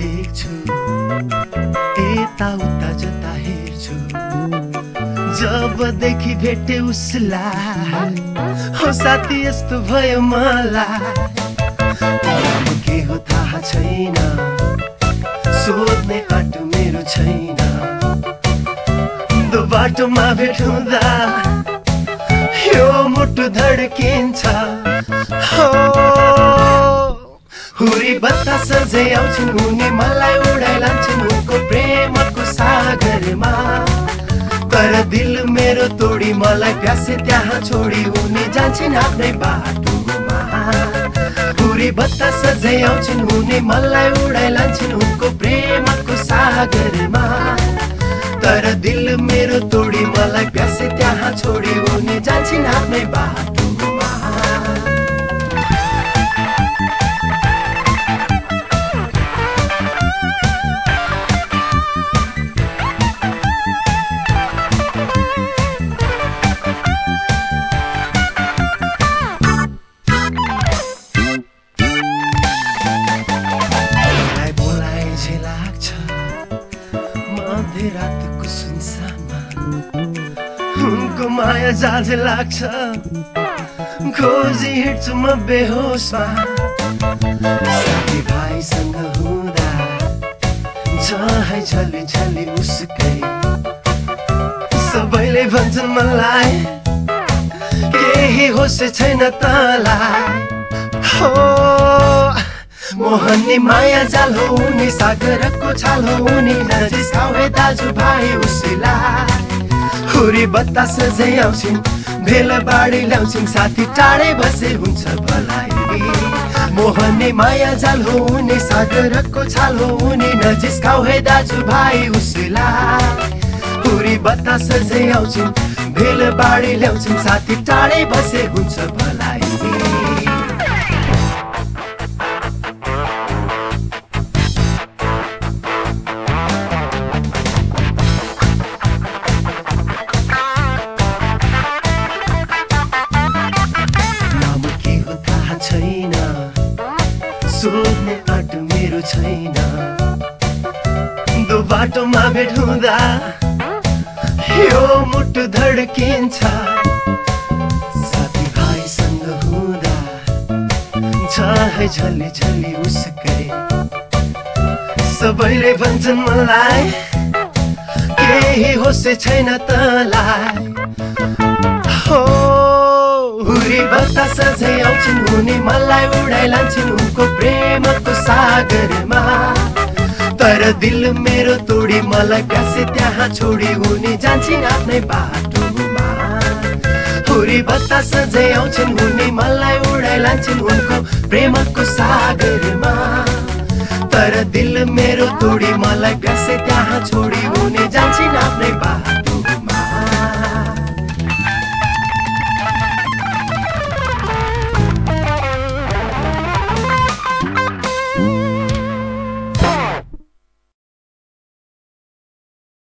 देख्छु। यताउता जता हेर्छु। जबदेखि भेटे उसलाई हो साथी यस्तो भयो मलाई। के हो थाहा छैन सोध्ने आँट मेरो छैन। बाटोमा भेट हुँदा यो मुटु धड्किन्छ। हुरी बतास झै आउँछन् उनी मलाई उडाइ लान्छन् उनको प्रेमको सागरमा। तर दिल मेरो तोडी मलाई प्यासे त्यहाँ छोडी उनी जान्छन् आफ्नै बाटोमा। हुरी बतास झै आउँछन् उनी मलाई उडाइ लान्छन् उनको प्रेमको सागरमा। तर दिल मेरो तोडी मलाई प्यासे त्यहाँ छोडी उनी जान्छन् आफ्नै बाटोमा। मध्यरातको सुनसानमा उनको माया जाझे लाग्छ। खोजी हिँड्छु म बेहोसमा। साथीभाइसँग हुँदा झै झली झली उसकै सबैले भन्छन् मलाई केही होस छैन तँलाई। हो मोहनी माया जाल हो उनी सागरको छाल हो उनी नजिस्काउ दाजुभाइ उसलाई हुरी बतास झै आउँछिन् भेल बाढी ल्याउँछिन् साथी टाढै बसे हुन्छ भलाइ। मोहनी माया जाल हो उनी सागरको छाल हो उनी नजिस्काउ है दाजुभाइ उसलाई हुरी बतास झै आउँछिन् भेल बाढी ल्याउँछिन् साथी टाढै बसे हुन्छ भलाइ। छैन। दो बाटोमा भेट हुँदा यो मुटु धड्किन्छ। साथीभाइसँग हुँदा झै झली झली उसकै। सबैले भन्छन् मलाई केही होसे छैन तँलाई। हो हुरी बतास झै आउँछिन् उनी मलाई उडाइ लान्छन् उनको प्रेमको सागरमा। तर दिल मेरो तोडी मलाई प्यासे त्यहाँ छोडी उनी जान्छन् आफ्नै बाटोमा। हुरी बतास आउँछन् उनी मलाई उडाइ लान्छन् उनको प्रेमको सागरमा। तर दिल मेरो तोडी मलाई प्यासे त्यहाँ छोडी उनी जान्छन् आफ्नै बाटो